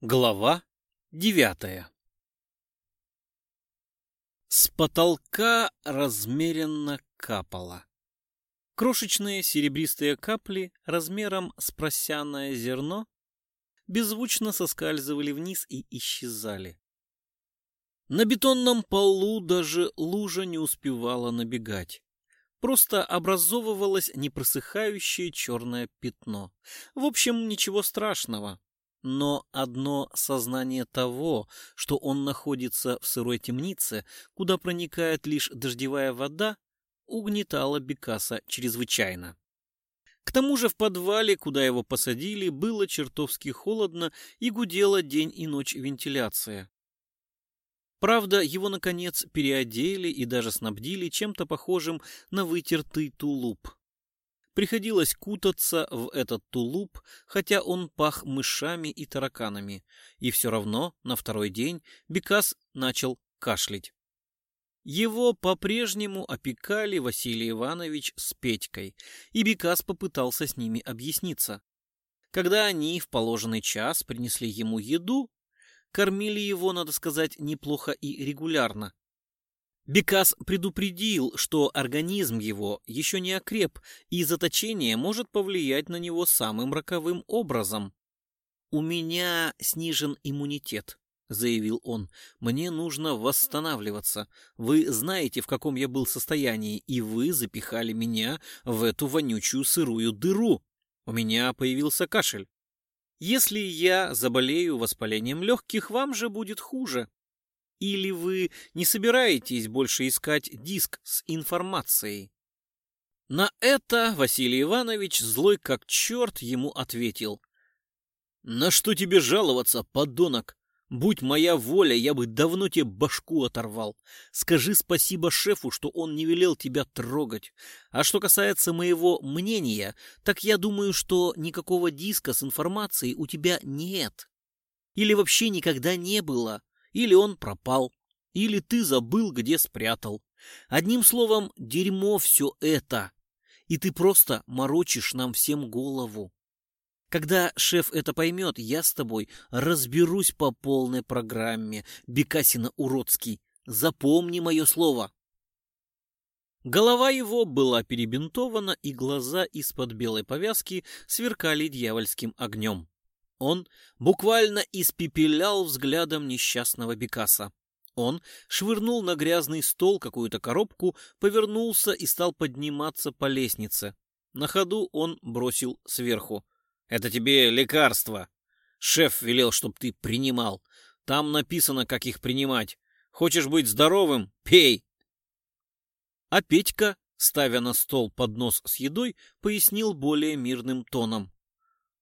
Глава девятая С потолка размеренно капало. Крошечные серебристые капли размером с просяное зерно беззвучно соскальзывали вниз и исчезали. На бетонном полу даже лужа не успевала набегать. Просто образовывалось непросыхающее черное пятно. В общем, ничего страшного. Но одно сознание того, что он находится в сырой темнице, куда проникает лишь дождевая вода, угнетало Бекаса чрезвычайно. К тому же в подвале, куда его посадили, было чертовски холодно и гудела день и ночь вентиляция. Правда, его, наконец, переодели и даже снабдили чем-то похожим на вытертый тулуп. Приходилось кутаться в этот тулуп, хотя он пах мышами и тараканами, и все равно на второй день Бекас начал кашлять. Его по-прежнему опекали Василий Иванович с Петькой, и Бекас попытался с ними объясниться. Когда они в положенный час принесли ему еду, кормили его, надо сказать, неплохо и регулярно, Бекас предупредил, что организм его еще не окреп, и заточение может повлиять на него самым роковым образом. «У меня снижен иммунитет», — заявил он. «Мне нужно восстанавливаться. Вы знаете, в каком я был состоянии, и вы запихали меня в эту вонючую сырую дыру. У меня появился кашель. Если я заболею воспалением легких, вам же будет хуже. Или вы не собираетесь больше искать диск с информацией? На это Василий Иванович, злой как черт, ему ответил. «На что тебе жаловаться, подонок? Будь моя воля, я бы давно тебе башку оторвал. Скажи спасибо шефу, что он не велел тебя трогать. А что касается моего мнения, так я думаю, что никакого диска с информацией у тебя нет. Или вообще никогда не было. Или он пропал. Или ты забыл, где спрятал. Одним словом, дерьмо все это. И ты просто морочишь нам всем голову. Когда шеф это поймет, я с тобой разберусь по полной программе. Бекасина уродский. Запомни мое слово. Голова его была перебинтована, и глаза из-под белой повязки сверкали дьявольским огнем. Он буквально испепелял взглядом несчастного Бекаса. Он швырнул на грязный стол какую-то коробку, повернулся и стал подниматься по лестнице. На ходу он бросил сверху. «Это тебе лекарство. Шеф велел, чтоб ты принимал. Там написано, как их принимать. Хочешь быть здоровым? Пей!» А Петька, ставя на стол поднос с едой, пояснил более мирным тоном.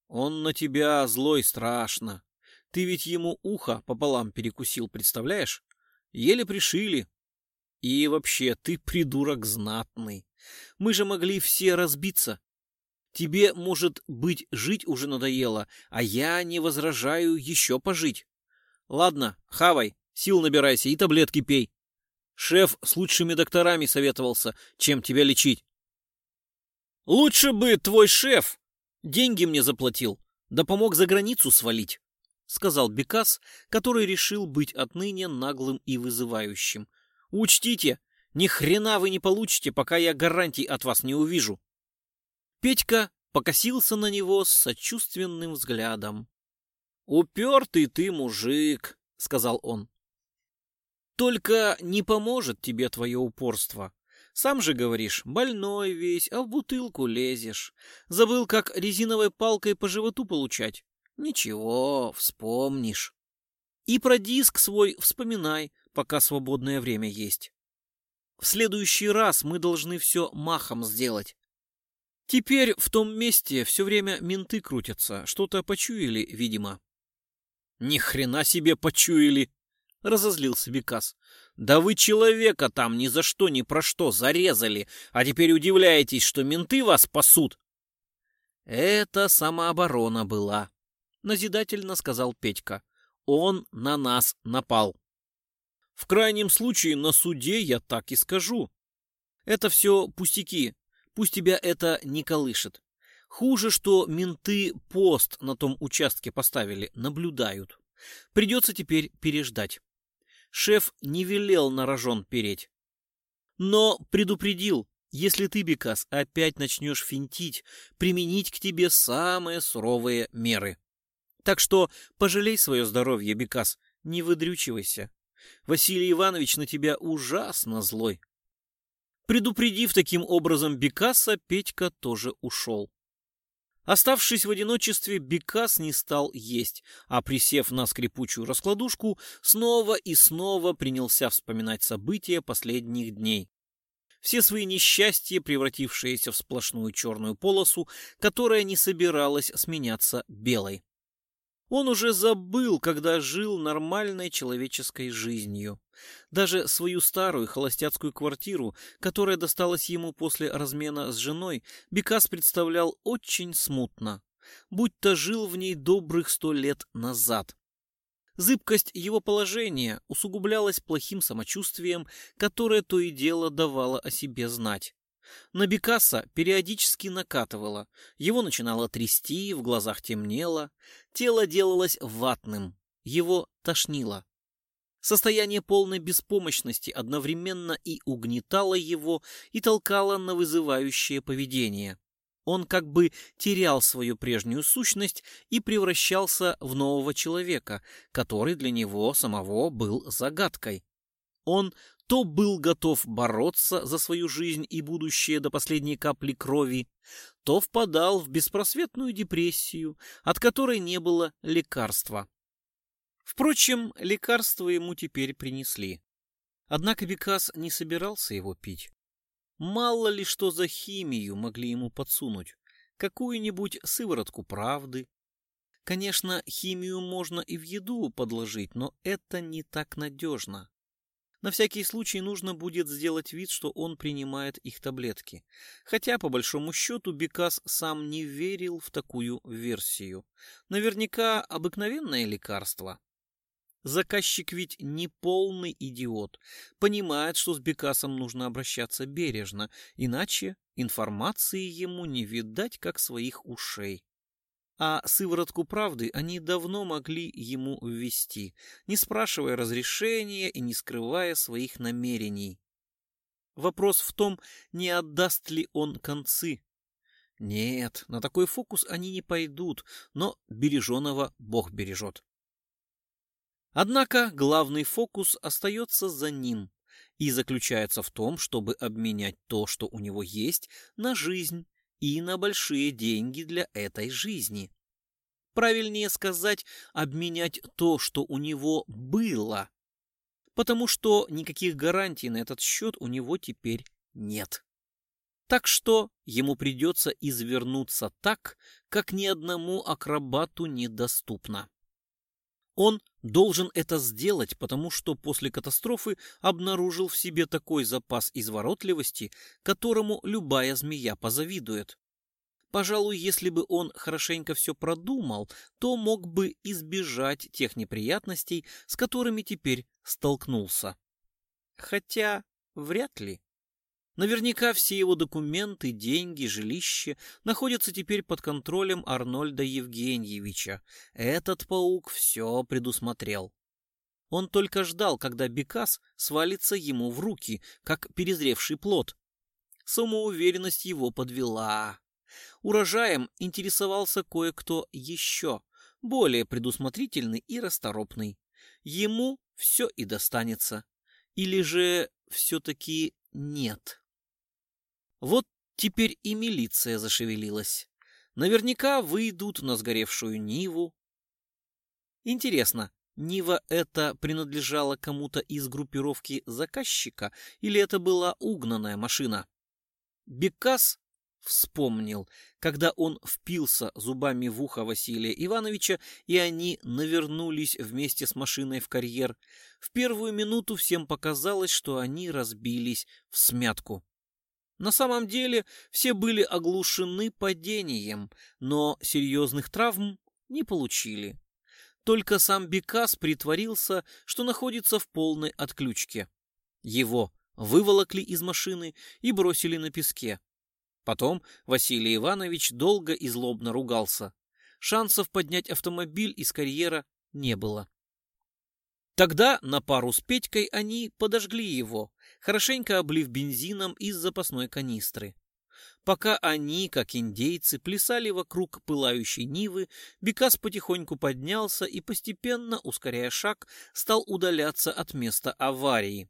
Он на тебя злой страшно. Ты ведь ему ухо пополам перекусил, представляешь? Еле пришили. И вообще, ты придурок знатный. Мы же могли все разбиться. Тебе, может быть, жить уже надоело, а я не возражаю еще пожить. Ладно, хавай, сил набирайся и таблетки пей. Шеф с лучшими докторами советовался, чем тебя лечить. Лучше бы твой шеф Деньги мне заплатил, да помог за границу свалить, — сказал Бекас, который решил быть отныне наглым и вызывающим. Учтите, ни хрена вы не получите, пока я гарантий от вас не увижу. Петька покосился на него с сочувственным взглядом. «Упертый ты мужик», — сказал он. «Только не поможет тебе твое упорство. Сам же говоришь, больной весь, а в бутылку лезешь. Забыл, как резиновой палкой по животу получать. Ничего, вспомнишь. И про диск свой вспоминай, пока свободное время есть. В следующий раз мы должны все махом сделать. Теперь в том месте все время менты крутятся, что-то почуяли, видимо. Ни хрена себе почуяли, разозлился Викас. «Да вы человека там ни за что, ни про что зарезали, а теперь удивляетесь, что менты вас пасут!» «Это самооборона была», — назидательно сказал Петька. «Он на нас напал». «В крайнем случае на суде я так и скажу. Это все пустяки, пусть тебя это не колышет. Хуже, что менты пост на том участке поставили, наблюдают. Придется теперь переждать». Шеф не велел на рожон переть. Но предупредил, если ты, Бекас, опять начнешь финтить, применить к тебе самые суровые меры. Так что пожалей свое здоровье, Бекас, не выдрючивайся. Василий Иванович на тебя ужасно злой. Предупредив таким образом Бекаса, Петька тоже ушел. Оставшись в одиночестве, Бекас не стал есть, а присев на скрипучую раскладушку, снова и снова принялся вспоминать события последних дней. Все свои несчастья, превратившиеся в сплошную черную полосу, которая не собиралась сменяться белой. Он уже забыл, когда жил нормальной человеческой жизнью. Даже свою старую холостяцкую квартиру, которая досталась ему после размена с женой, Бекас представлял очень смутно, будто жил в ней добрых сто лет назад. Зыбкость его положения усугублялась плохим самочувствием, которое то и дело давало о себе знать. На Бекаса периодически накатывало, его начинало трясти, в глазах темнело, тело делалось ватным, его тошнило. Состояние полной беспомощности одновременно и угнетало его, и толкало на вызывающее поведение. Он как бы терял свою прежнюю сущность и превращался в нового человека, который для него самого был загадкой. Он то был готов бороться за свою жизнь и будущее до последней капли крови, то впадал в беспросветную депрессию, от которой не было лекарства. Впрочем, лекарство ему теперь принесли. Однако Бекас не собирался его пить. Мало ли что за химию могли ему подсунуть. Какую-нибудь сыворотку правды. Конечно, химию можно и в еду подложить, но это не так надежно. На всякий случай нужно будет сделать вид, что он принимает их таблетки. Хотя, по большому счету, Бекас сам не верил в такую версию. Наверняка обыкновенное лекарство, Заказчик ведь не полный идиот, понимает, что с Бекасом нужно обращаться бережно, иначе информации ему не видать, как своих ушей. А сыворотку правды они давно могли ему ввести, не спрашивая разрешения и не скрывая своих намерений. Вопрос в том, не отдаст ли он концы. Нет, на такой фокус они не пойдут, но береженого Бог бережет. Однако главный фокус остается за ним и заключается в том, чтобы обменять то, что у него есть, на жизнь и на большие деньги для этой жизни. Правильнее сказать, обменять то, что у него было, потому что никаких гарантий на этот счет у него теперь нет. Так что ему придется извернуться так, как ни одному акробату недоступно. Он Должен это сделать, потому что после катастрофы обнаружил в себе такой запас изворотливости, которому любая змея позавидует. Пожалуй, если бы он хорошенько все продумал, то мог бы избежать тех неприятностей, с которыми теперь столкнулся. Хотя вряд ли. Наверняка все его документы, деньги, жилище находятся теперь под контролем Арнольда Евгеньевича. Этот паук все предусмотрел. Он только ждал, когда Бекас свалится ему в руки, как перезревший плод. Самоуверенность его подвела. Урожаем интересовался кое-кто еще, более предусмотрительный и расторопный. Ему все и достанется. Или же все-таки нет. Вот теперь и милиция зашевелилась. Наверняка выйдут на сгоревшую Ниву. Интересно, Нива эта принадлежала кому-то из группировки заказчика или это была угнанная машина? Бекас вспомнил, когда он впился зубами в ухо Василия Ивановича, и они навернулись вместе с машиной в карьер. В первую минуту всем показалось, что они разбились в смятку. На самом деле все были оглушены падением, но серьезных травм не получили. Только сам Бекас притворился, что находится в полной отключке. Его выволокли из машины и бросили на песке. Потом Василий Иванович долго и злобно ругался. Шансов поднять автомобиль из карьера не было. Тогда на пару с Петькой они подожгли его, хорошенько облив бензином из запасной канистры. Пока они, как индейцы, плясали вокруг пылающей нивы, Бекас потихоньку поднялся и, постепенно, ускоряя шаг, стал удаляться от места аварии.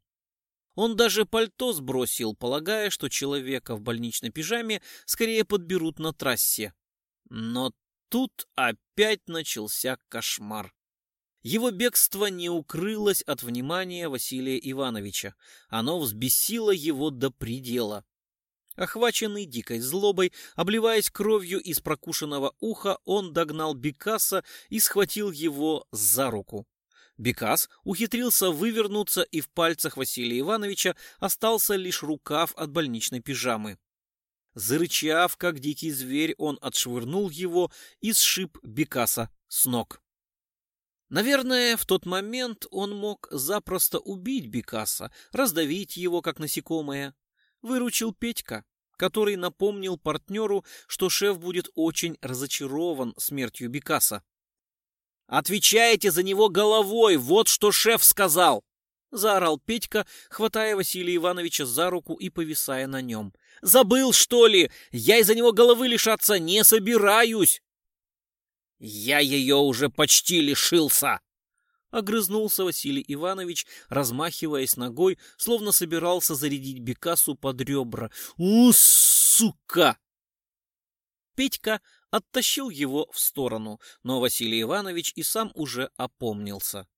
Он даже пальто сбросил, полагая, что человека в больничной пижаме скорее подберут на трассе. Но тут опять начался кошмар. Его бегство не укрылось от внимания Василия Ивановича. Оно взбесило его до предела. Охваченный дикой злобой, обливаясь кровью из прокушенного уха, он догнал Бекаса и схватил его за руку. Бекас ухитрился вывернуться, и в пальцах Василия Ивановича остался лишь рукав от больничной пижамы. Зарычав, как дикий зверь, он отшвырнул его и сшиб Бекаса с ног. Наверное, в тот момент он мог запросто убить Бекаса, раздавить его, как насекомое. Выручил Петька, который напомнил партнеру, что шеф будет очень разочарован смертью Бекаса. «Отвечаете за него головой, вот что шеф сказал!» — заорал Петька, хватая Василия Ивановича за руку и повисая на нем. «Забыл, что ли? Я из-за него головы лишаться не собираюсь!» «Я ее уже почти лишился!» Огрызнулся Василий Иванович, размахиваясь ногой, словно собирался зарядить Бекасу под ребра. «У, сука!» Петька оттащил его в сторону, но Василий Иванович и сам уже опомнился.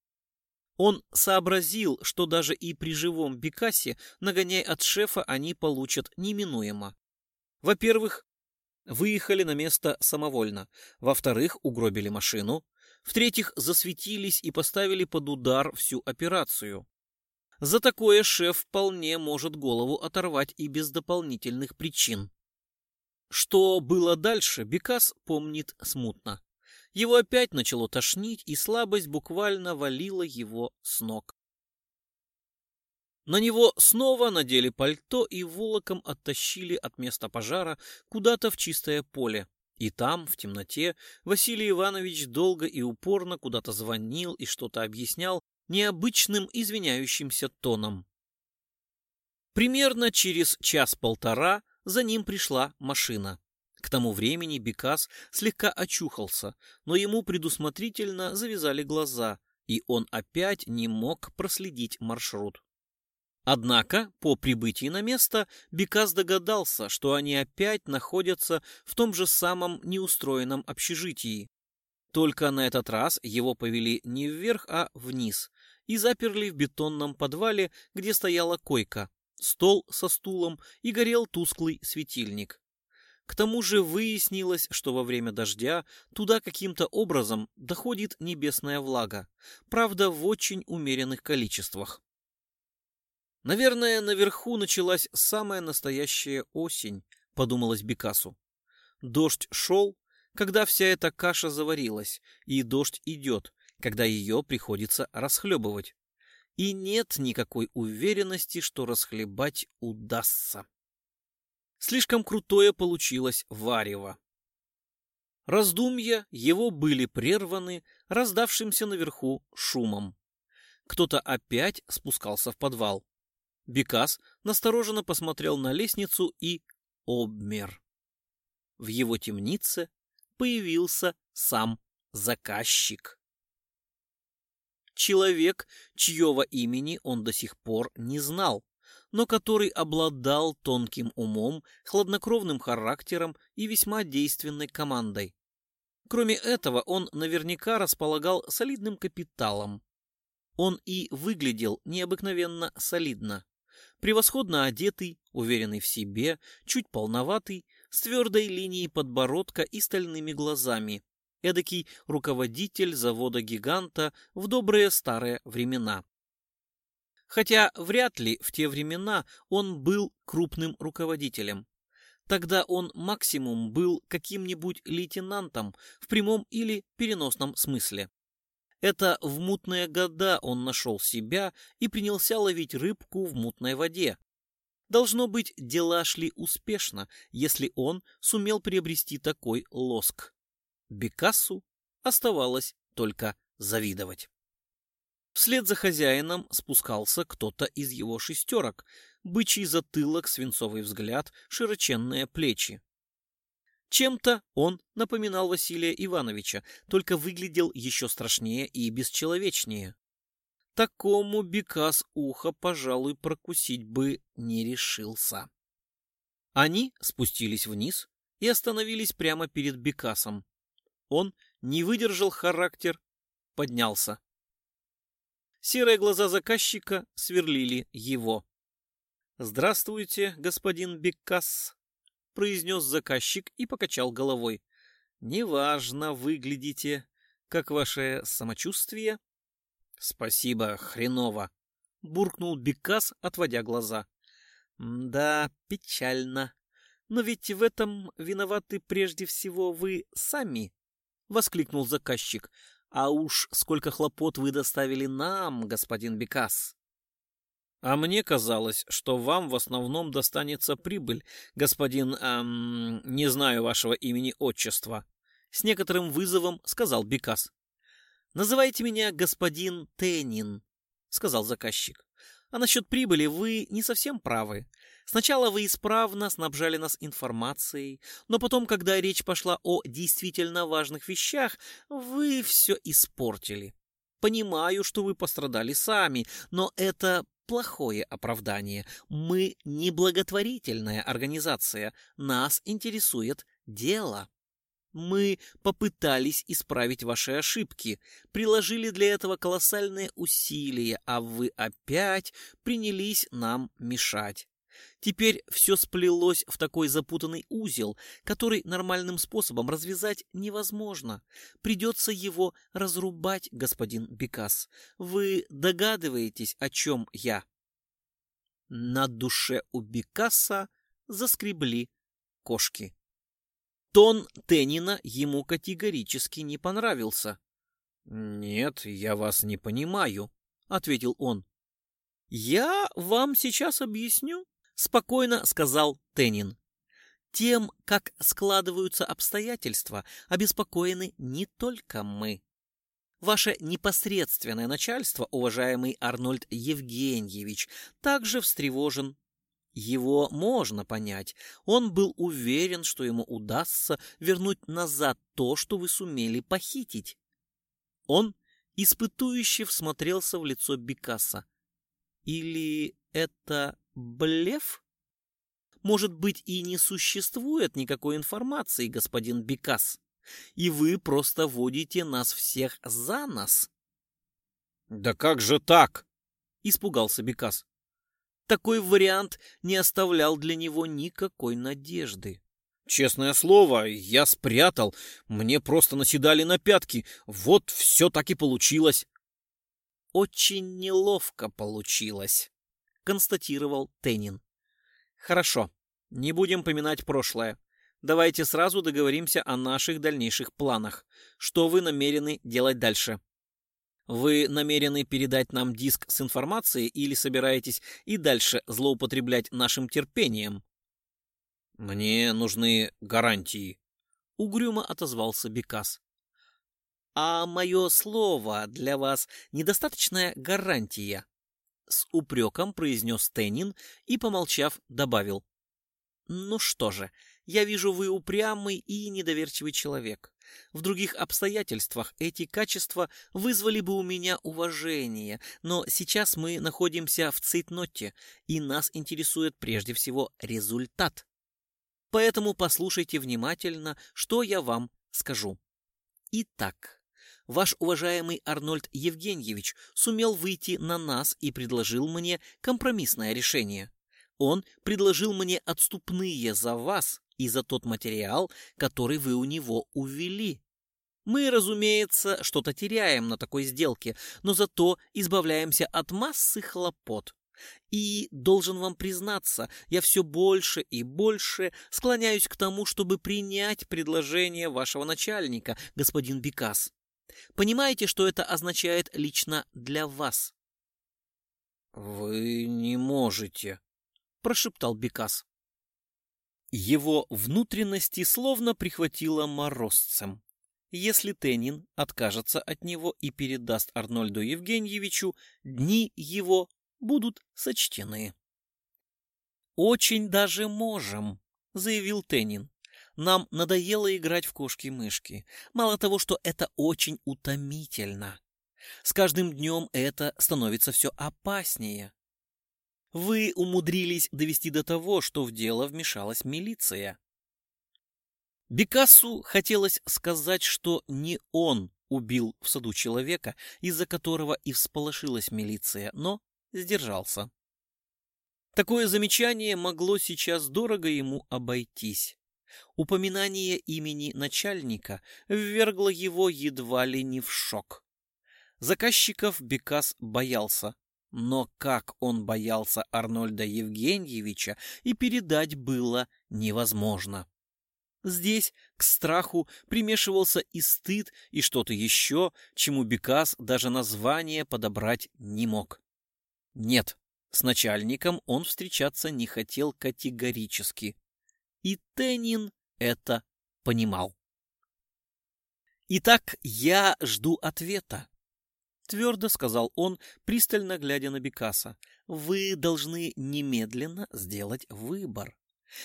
Он сообразил, что даже и при живом Бекасе, нагоняй от шефа, они получат неминуемо. Во-первых, Выехали на место самовольно. Во-вторых, угробили машину. В-третьих, засветились и поставили под удар всю операцию. За такое шеф вполне может голову оторвать и без дополнительных причин. Что было дальше, Бекас помнит смутно. Его опять начало тошнить, и слабость буквально валила его с ног. На него снова надели пальто и волоком оттащили от места пожара куда-то в чистое поле. И там, в темноте, Василий Иванович долго и упорно куда-то звонил и что-то объяснял необычным извиняющимся тоном. Примерно через час-полтора за ним пришла машина. К тому времени Бекас слегка очухался, но ему предусмотрительно завязали глаза, и он опять не мог проследить маршрут. Однако, по прибытии на место, Бекас догадался, что они опять находятся в том же самом неустроенном общежитии. Только на этот раз его повели не вверх, а вниз, и заперли в бетонном подвале, где стояла койка, стол со стулом и горел тусклый светильник. К тому же выяснилось, что во время дождя туда каким-то образом доходит небесная влага, правда в очень умеренных количествах. Наверное, наверху началась самая настоящая осень, подумалось Бекасу. Дождь шел, когда вся эта каша заварилась, и дождь идет, когда ее приходится расхлебывать. И нет никакой уверенности, что расхлебать удастся. Слишком крутое получилось варево. Раздумья его были прерваны раздавшимся наверху шумом. Кто-то опять спускался в подвал. Бекас настороженно посмотрел на лестницу и обмер. В его темнице появился сам заказчик. Человек, чьего имени он до сих пор не знал, но который обладал тонким умом, хладнокровным характером и весьма действенной командой. Кроме этого, он наверняка располагал солидным капиталом. Он и выглядел необыкновенно солидно. Превосходно одетый, уверенный в себе, чуть полноватый, с твердой линией подбородка и стальными глазами. Эдакий руководитель завода-гиганта в добрые старые времена. Хотя вряд ли в те времена он был крупным руководителем. Тогда он максимум был каким-нибудь лейтенантом в прямом или переносном смысле. Это в мутные года он нашел себя и принялся ловить рыбку в мутной воде. Должно быть, дела шли успешно, если он сумел приобрести такой лоск. Бекасу оставалось только завидовать. Вслед за хозяином спускался кто-то из его шестерок, бычий затылок, свинцовый взгляд, широченные плечи. Чем-то он напоминал Василия Ивановича, только выглядел еще страшнее и бесчеловечнее. Такому Бекас ухо, пожалуй, прокусить бы не решился. Они спустились вниз и остановились прямо перед Бекасом. Он не выдержал характер, поднялся. Серые глаза заказчика сверлили его. «Здравствуйте, господин Бекас», — произнес заказчик и покачал головой. «Неважно выглядите. Как ваше самочувствие?» «Спасибо, хреново», — буркнул Бекас, отводя глаза. «Да, печально. Но ведь в этом виноваты прежде всего вы сами», — воскликнул заказчик. «А уж сколько хлопот вы доставили нам, господин Бекас!» А мне казалось, что вам в основном достанется прибыль, господин... Эм, не знаю вашего имени-отчества. С некоторым вызовом сказал Бекас. «Называйте меня господин Тенин», — сказал заказчик. «А насчет прибыли вы не совсем правы. Сначала вы исправно снабжали нас информацией, но потом, когда речь пошла о действительно важных вещах, вы все испортили. Понимаю, что вы пострадали сами, но это плохое оправдание. Мы не благотворительная организация, нас интересует дело. Мы попытались исправить ваши ошибки, приложили для этого колоссальные усилия, а вы опять принялись нам мешать. Теперь все сплелось в такой запутанный узел, который нормальным способом развязать невозможно. Придется его разрубать, господин Бекас. Вы догадываетесь, о чем я? На душе у Бекаса заскребли кошки. Тон Теннина ему категорически не понравился. «Нет, я вас не понимаю», — ответил он. «Я вам сейчас объясню», спокойно сказал Теннин. Тем, как складываются обстоятельства, обеспокоены не только мы. Ваше непосредственное начальство, уважаемый Арнольд Евгеньевич, также встревожен. Его можно понять. Он был уверен, что ему удастся вернуть назад то, что вы сумели похитить. Он испытующе всмотрелся в лицо Бекаса. Или это Блеф? Может быть, и не существует никакой информации, господин Бекас, и вы просто водите нас всех за нас. Да как же так? Испугался Бекас. Такой вариант не оставлял для него никакой надежды. Честное слово, я спрятал. Мне просто наседали на пятки. Вот все так и получилось. Очень неловко получилось констатировал Теннин. «Хорошо, не будем поминать прошлое. Давайте сразу договоримся о наших дальнейших планах. Что вы намерены делать дальше?» Вы намерены передать нам диск с информацией или собираетесь и дальше злоупотреблять нашим терпением? Мне нужны гарантии, угрюмо отозвался Бекас. А мое слово для вас недостаточная гарантия, с упреком произнес Теннин и, помолчав, добавил. «Ну что же, я вижу, вы упрямый и недоверчивый человек. В других обстоятельствах эти качества вызвали бы у меня уважение, но сейчас мы находимся в цитноте, и нас интересует прежде всего результат. Поэтому послушайте внимательно, что я вам скажу. Итак, Ваш уважаемый Арнольд Евгеньевич сумел выйти на нас и предложил мне компромиссное решение. Он предложил мне отступные за вас и за тот материал, который вы у него увели. Мы, разумеется, что-то теряем на такой сделке, но зато избавляемся от массы хлопот. И, должен вам признаться, я все больше и больше склоняюсь к тому, чтобы принять предложение вашего начальника, господин Бекас. Понимаете, что это означает лично для вас? «Вы не можете», — прошептал Бекас. Его внутренности словно прихватило морозцем. Если Теннин откажется от него и передаст Арнольду Евгеньевичу, дни его будут сочтены. «Очень даже можем», — заявил Теннин. Нам надоело играть в кошки-мышки. Мало того, что это очень утомительно. С каждым днем это становится все опаснее. Вы умудрились довести до того, что в дело вмешалась милиция. Бекасу хотелось сказать, что не он убил в саду человека, из-за которого и всполошилась милиция, но сдержался. Такое замечание могло сейчас дорого ему обойтись. Упоминание имени начальника ввергло его едва ли не в шок. Заказчиков Бекас боялся, но как он боялся Арнольда Евгеньевича и передать было невозможно. Здесь к страху примешивался и стыд, и что-то еще, чему Бекас даже название подобрать не мог. Нет, с начальником он встречаться не хотел категорически. И Теннин это понимал. «Итак, я жду ответа», — твердо сказал он, пристально глядя на Бекаса. «Вы должны немедленно сделать выбор.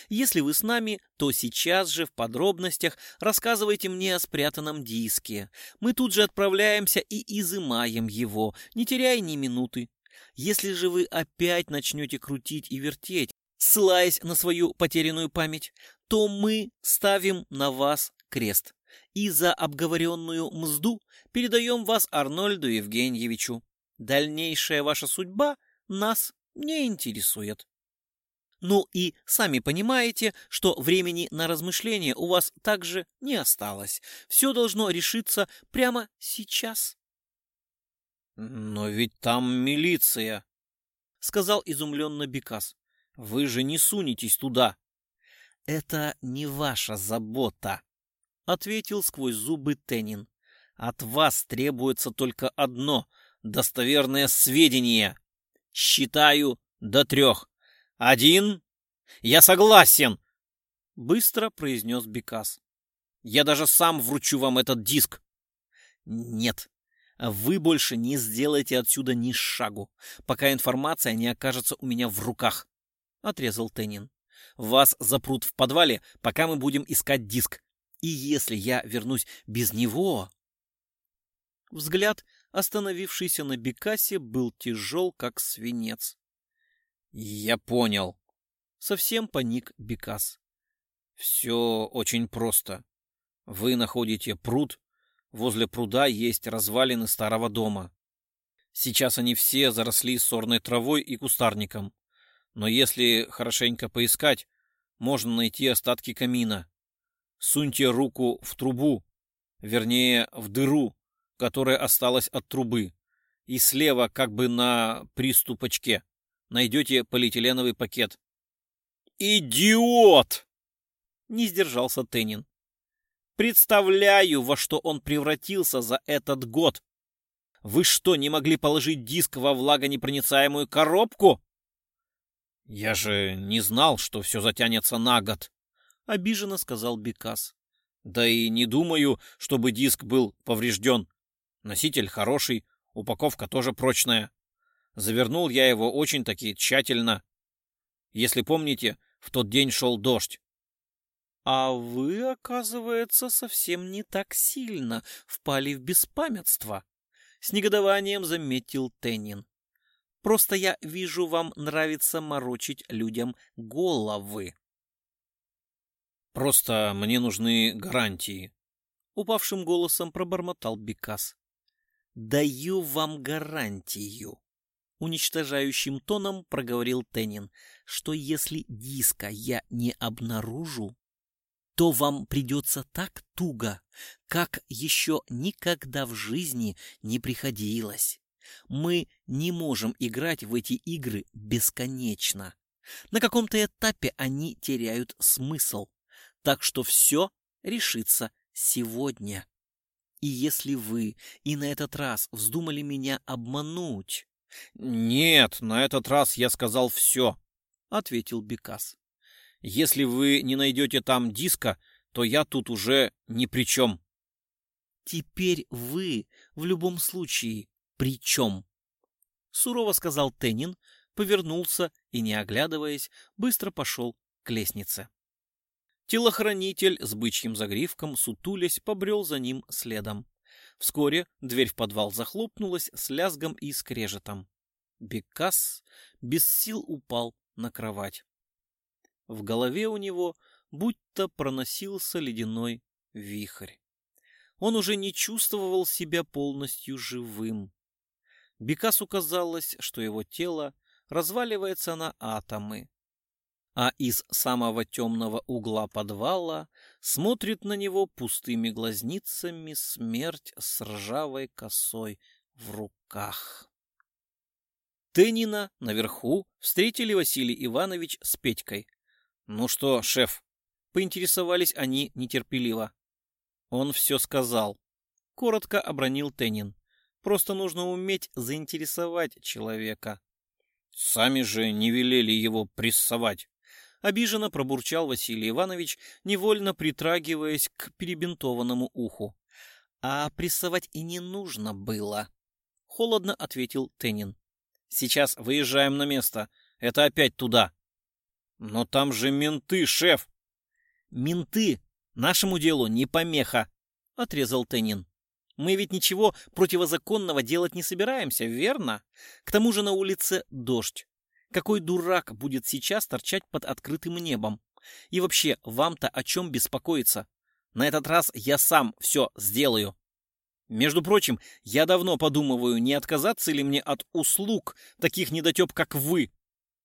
Если вы с нами, то сейчас же в подробностях рассказывайте мне о спрятанном диске. Мы тут же отправляемся и изымаем его, не теряя ни минуты. Если же вы опять начнете крутить и вертеть, ссылаясь на свою потерянную память, то мы ставим на вас крест и за обговоренную мзду передаем вас Арнольду Евгеньевичу. Дальнейшая ваша судьба нас не интересует. Ну и сами понимаете, что времени на размышления у вас также не осталось. Все должно решиться прямо сейчас. «Но ведь там милиция», — сказал изумленно Бекас. Вы же не сунетесь туда. Это не ваша забота, ответил сквозь зубы Теннин. От вас требуется только одно достоверное сведение. Считаю до трех. Один. Я согласен, быстро произнес Бекас. Я даже сам вручу вам этот диск. Нет, вы больше не сделаете отсюда ни шагу, пока информация не окажется у меня в руках отрезал Теннин. «Вас запрут в подвале, пока мы будем искать диск. И если я вернусь без него...» Взгляд, остановившийся на Бекасе, был тяжел, как свинец. «Я понял», — совсем поник Бекас. «Все очень просто. Вы находите пруд. Возле пруда есть развалины старого дома. Сейчас они все заросли сорной травой и кустарником. Но если хорошенько поискать, можно найти остатки камина. Суньте руку в трубу, вернее, в дыру, которая осталась от трубы, и слева, как бы на приступочке, найдете полиэтиленовый пакет. «Идиот!» — не сдержался Теннин. «Представляю, во что он превратился за этот год! Вы что, не могли положить диск во влагонепроницаемую коробку?» «Я же не знал, что все затянется на год», — обиженно сказал Бекас. «Да и не думаю, чтобы диск был поврежден. Носитель хороший, упаковка тоже прочная. Завернул я его очень-таки тщательно. Если помните, в тот день шел дождь. А вы, оказывается, совсем не так сильно впали в беспамятство, с негодованием заметил Теннин. Просто я вижу, вам нравится морочить людям головы. Просто мне нужны гарантии, упавшим голосом пробормотал Бекас. Даю вам гарантию, уничтожающим тоном проговорил Теннин, что если диска я не обнаружу, то вам придется так туго, как еще никогда в жизни не приходилось. Мы не можем играть в эти игры бесконечно. На каком-то этапе они теряют смысл. Так что все решится сегодня. И если вы и на этот раз вздумали меня обмануть... «Нет, на этот раз я сказал все», — ответил Бекас. «Если вы не найдете там диска, то я тут уже ни при чем». «Теперь вы в любом случае причем?» Сурово сказал Теннин, повернулся и, не оглядываясь, быстро пошел к лестнице. Телохранитель с бычьим загривком, сутулясь, побрел за ним следом. Вскоре дверь в подвал захлопнулась с лязгом и скрежетом. Бекас без сил упал на кровать. В голове у него будто проносился ледяной вихрь. Он уже не чувствовал себя полностью живым. Бекасу казалось, что его тело разваливается на атомы, а из самого темного угла подвала смотрит на него пустыми глазницами смерть с ржавой косой в руках. Тенина наверху встретили Василий Иванович с Петькой. «Ну что, шеф?» — поинтересовались они нетерпеливо. «Он все сказал», — коротко обронил Тенин. Просто нужно уметь заинтересовать человека. «Сами же не велели его прессовать!» Обиженно пробурчал Василий Иванович, невольно притрагиваясь к перебинтованному уху. «А прессовать и не нужно было», — холодно ответил Теннин. «Сейчас выезжаем на место. Это опять туда». «Но там же менты, шеф!» «Менты! Нашему делу не помеха!» — отрезал Теннин. Мы ведь ничего противозаконного делать не собираемся, верно? К тому же на улице дождь. Какой дурак будет сейчас торчать под открытым небом? И вообще, вам-то о чем беспокоиться? На этот раз я сам все сделаю. Между прочим, я давно подумываю, не отказаться ли мне от услуг таких недотеп, как вы.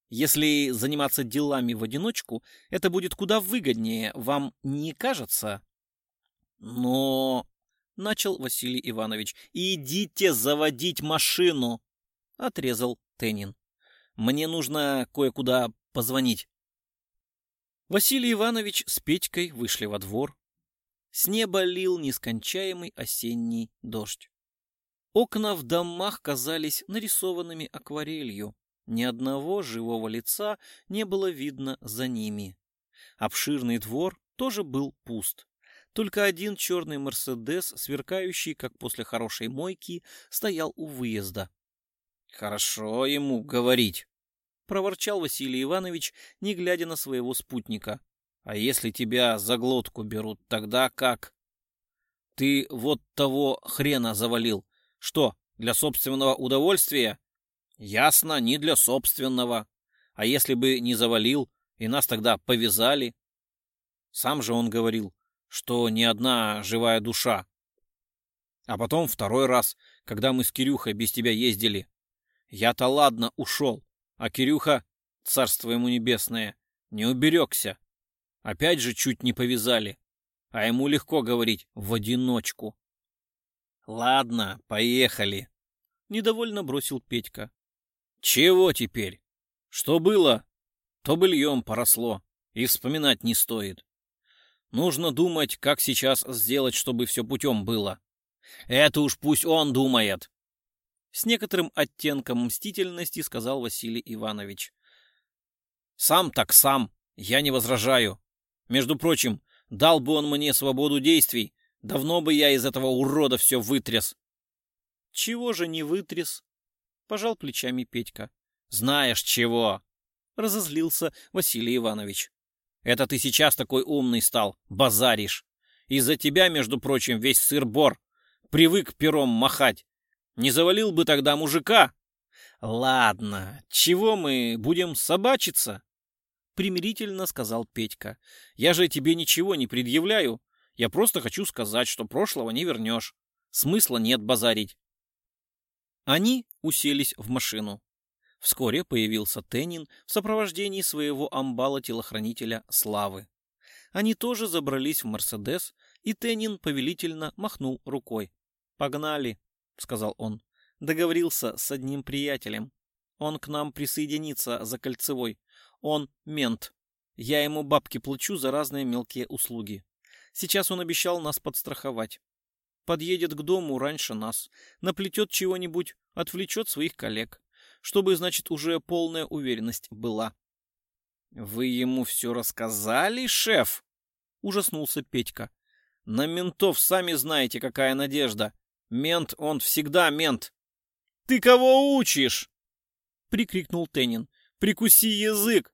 Если заниматься делами в одиночку, это будет куда выгоднее, вам не кажется? Но начал Василий Иванович. «Идите заводить машину!» — отрезал Тенин. «Мне нужно кое-куда позвонить». Василий Иванович с Петькой вышли во двор. С неба лил нескончаемый осенний дождь. Окна в домах казались нарисованными акварелью. Ни одного живого лица не было видно за ними. Обширный двор тоже был пуст. Только один черный Мерседес, сверкающий, как после хорошей мойки, стоял у выезда. «Хорошо ему говорить», — проворчал Василий Иванович, не глядя на своего спутника. «А если тебя за глотку берут, тогда как?» «Ты вот того хрена завалил. Что, для собственного удовольствия?» «Ясно, не для собственного. А если бы не завалил, и нас тогда повязали?» Сам же он говорил, что ни одна живая душа. А потом второй раз, когда мы с Кирюхой без тебя ездили. Я-то ладно ушел, а Кирюха, царство ему небесное, не уберегся. Опять же чуть не повязали. А ему легко говорить «в одиночку». «Ладно, поехали», — недовольно бросил Петька. «Чего теперь? Что было, то быльем поросло, и вспоминать не стоит». Нужно думать, как сейчас сделать, чтобы все путем было. Это уж пусть он думает. С некоторым оттенком мстительности сказал Василий Иванович. Сам так сам, я не возражаю. Между прочим, дал бы он мне свободу действий, давно бы я из этого урода все вытряс. Чего же не вытряс? Пожал плечами Петька. Знаешь чего? Разозлился Василий Иванович. Это ты сейчас такой умный стал, базаришь. Из-за тебя, между прочим, весь сыр-бор. Привык пером махать. Не завалил бы тогда мужика. Ладно, чего мы будем собачиться? Примирительно сказал Петька. Я же тебе ничего не предъявляю. Я просто хочу сказать, что прошлого не вернешь. Смысла нет базарить. Они уселись в машину. Вскоре появился Теннин в сопровождении своего амбала-телохранителя Славы. Они тоже забрались в «Мерседес», и Теннин повелительно махнул рукой. «Погнали», — сказал он. «Договорился с одним приятелем. Он к нам присоединится за кольцевой. Он мент. Я ему бабки плачу за разные мелкие услуги. Сейчас он обещал нас подстраховать. Подъедет к дому раньше нас, наплетет чего-нибудь, отвлечет своих коллег чтобы, значит, уже полная уверенность была. «Вы ему все рассказали, шеф?» — ужаснулся Петька. «На ментов сами знаете, какая надежда. Мент, он всегда мент». «Ты кого учишь?» — прикрикнул Теннин. «Прикуси язык!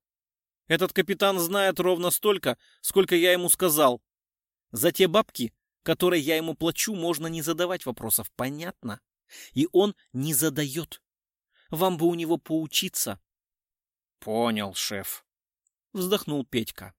Этот капитан знает ровно столько, сколько я ему сказал. За те бабки, которые я ему плачу, можно не задавать вопросов, понятно? И он не задает. Вам бы у него поучиться. — Понял, шеф, — вздохнул Петька.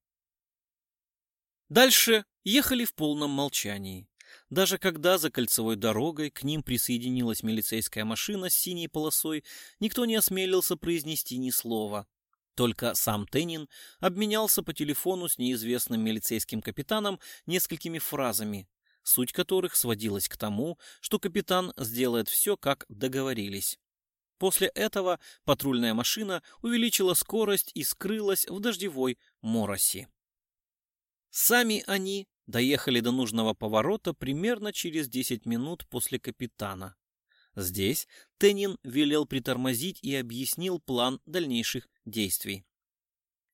Дальше ехали в полном молчании. Даже когда за кольцевой дорогой к ним присоединилась милицейская машина с синей полосой, никто не осмелился произнести ни слова. Только сам Теннин обменялся по телефону с неизвестным милицейским капитаном несколькими фразами, суть которых сводилась к тому, что капитан сделает все, как договорились. После этого патрульная машина увеличила скорость и скрылась в дождевой мороси. Сами они доехали до нужного поворота примерно через 10 минут после капитана. Здесь Теннин велел притормозить и объяснил план дальнейших действий.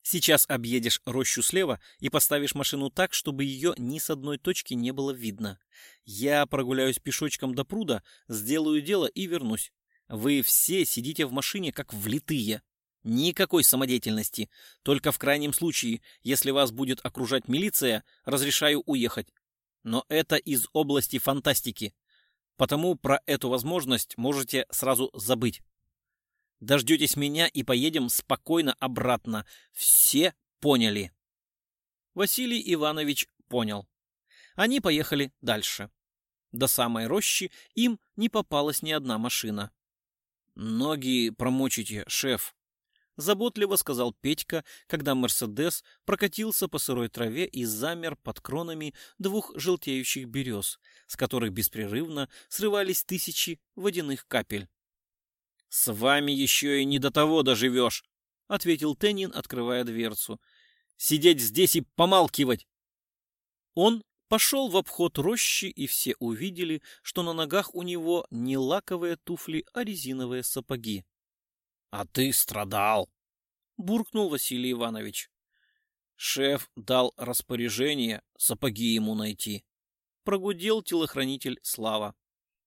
Сейчас объедешь рощу слева и поставишь машину так, чтобы ее ни с одной точки не было видно. Я прогуляюсь пешочком до пруда, сделаю дело и вернусь. Вы все сидите в машине как влитые. Никакой самодеятельности. Только в крайнем случае, если вас будет окружать милиция, разрешаю уехать. Но это из области фантастики. Потому про эту возможность можете сразу забыть. Дождетесь меня и поедем спокойно обратно. Все поняли. Василий Иванович понял. Они поехали дальше. До самой рощи им не попалась ни одна машина. «Ноги промочите, э, шеф!» — заботливо сказал Петька, когда «Мерседес» прокатился по сырой траве и замер под кронами двух желтеющих берез, с которых беспрерывно срывались тысячи водяных капель. «С вами еще и не до того доживешь!» — ответил Теннин, открывая дверцу. «Сидеть здесь и помалкивать!» Он пошел в обход рощи, и все увидели, что на ногах у него не лаковые туфли, а резиновые сапоги. — А ты страдал! — буркнул Василий Иванович. Шеф дал распоряжение сапоги ему найти. Прогудел телохранитель Слава.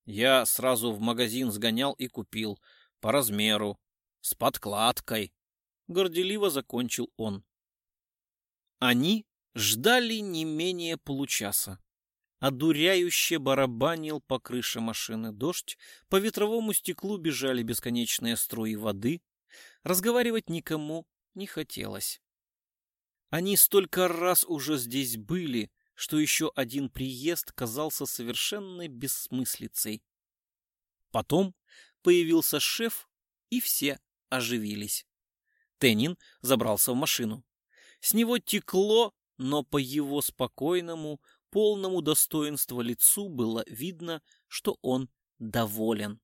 Я сразу в магазин сгонял и купил. По размеру. С подкладкой. Горделиво закончил он. Они ждали не менее получаса. Одуряюще барабанил по крыше машины дождь, по ветровому стеклу бежали бесконечные струи воды. Разговаривать никому не хотелось. Они столько раз уже здесь были, что еще один приезд казался совершенной бессмыслицей. Потом появился шеф, и все оживились. Теннин забрался в машину. С него текло но по его спокойному, полному достоинства лицу было видно, что он доволен.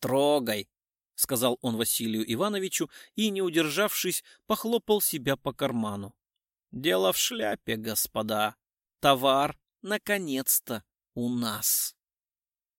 «Трогай!» — сказал он Василию Ивановичу и, не удержавшись, похлопал себя по карману. «Дело в шляпе, господа. Товар, наконец-то, у нас!»